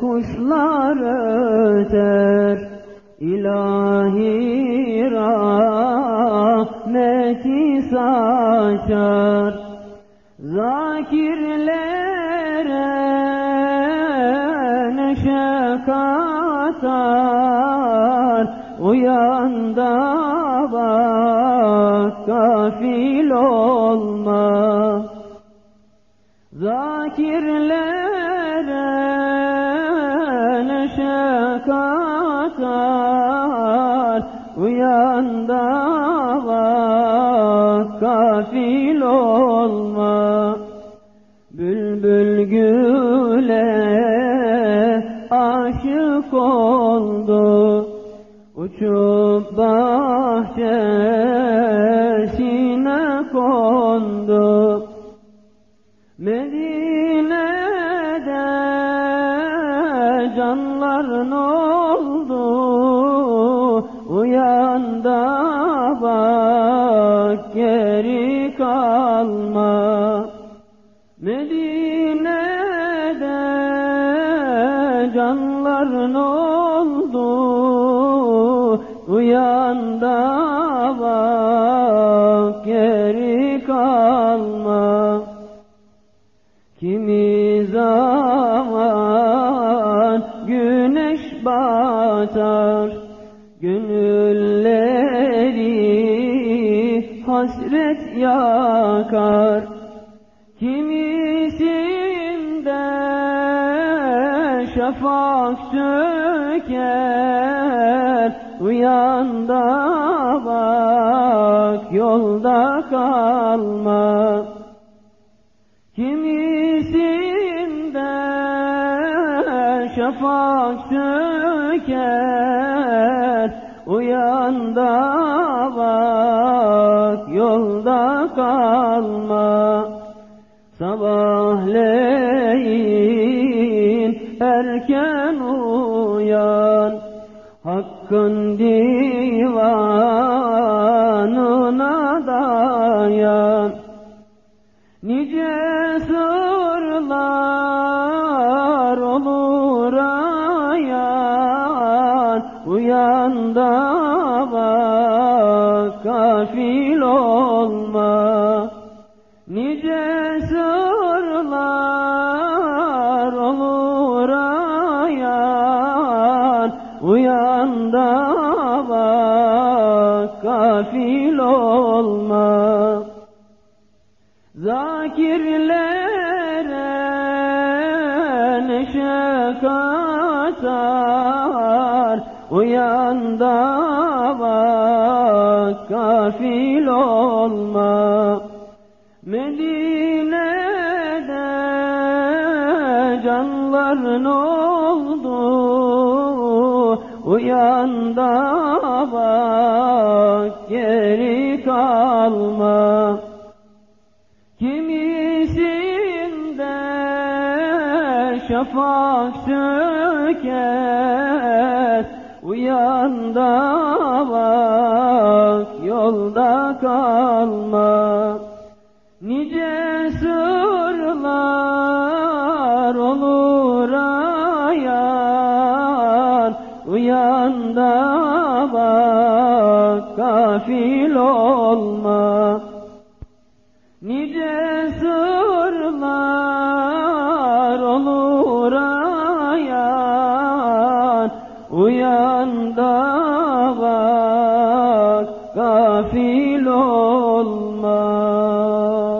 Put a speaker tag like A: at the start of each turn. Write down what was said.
A: Kuşlar öter. İlahi rahmeti saçar. Zakirlere neşe katar. Uyan da bak gafil olma. Zakirlere katar Uyan da bak gafil olma. Bülbül güle aşık oldu Uçup bahçesine kondu. Medine'de canların oldu? Uyan da bak geri kalma. Medine'de canların oldu? Uyan da bak geri kalma. Kimi zaman Gönülleri hasret yakar. Kimisinde şafak söker. Uyan da bak yolda kalma Kimisinde şafak söker Uyan da bak yolda kalma. Sabahleyin erken uyan Hakkın divanına dayan olur ayan Uyan da bak gafil olma. Nice sırlar olur ayan Uyan da bak gafil olma. Zakirlere Uyan da bak gafil olma. Medine'de canların oldu. Uyan da bak geri kalma. Kimisinde şafak söker Uyan da bak yolda kalma Nice sırlar olur ayan Uyan da bak gafil olma Nice sırlar olur ayan ويندغك كفيل المال